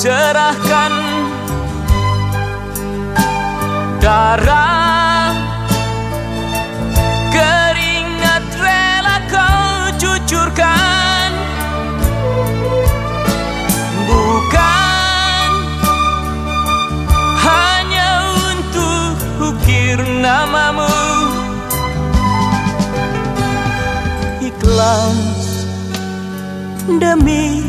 serahkan. Darah keringat rela kau cucurkan. Bukan hanya untuk ukir namamu. Ikhlas demi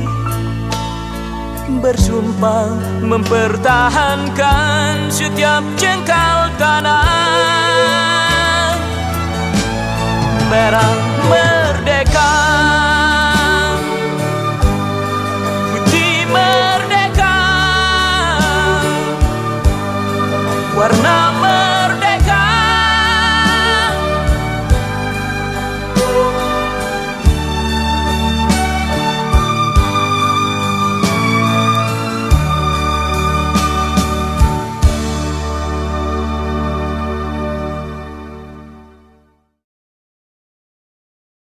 bersumpah mempertahankan setiap jengkal tanah. Merah merdeka